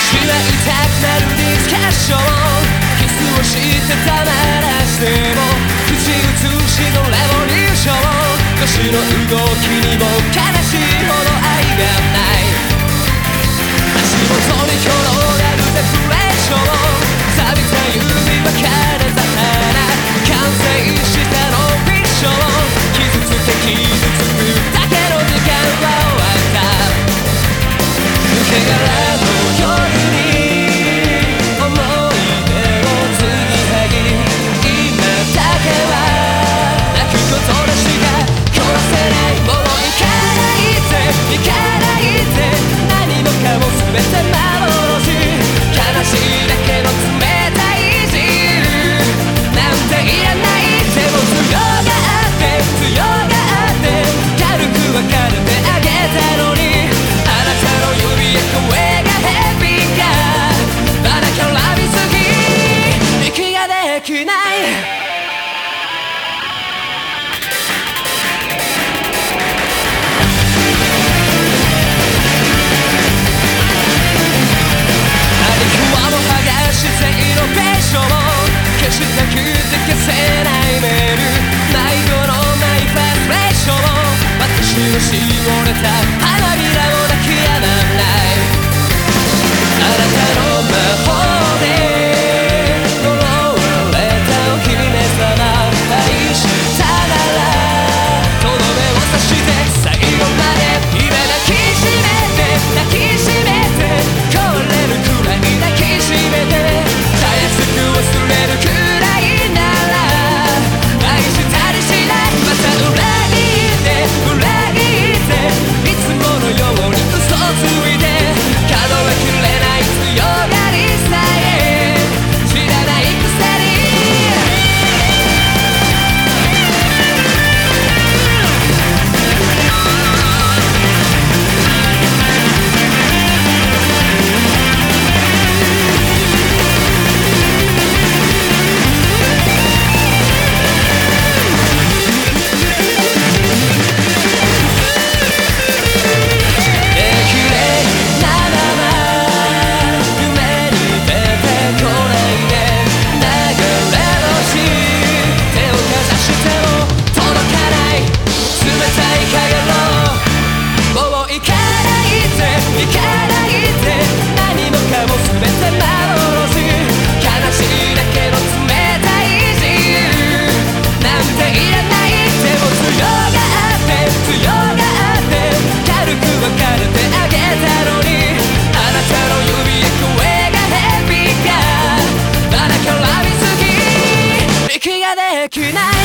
しは痛くなるディスカッション。キスをしてたまらしても口移しのレボリューション腰の動きにも悲しいほど愛がない。できない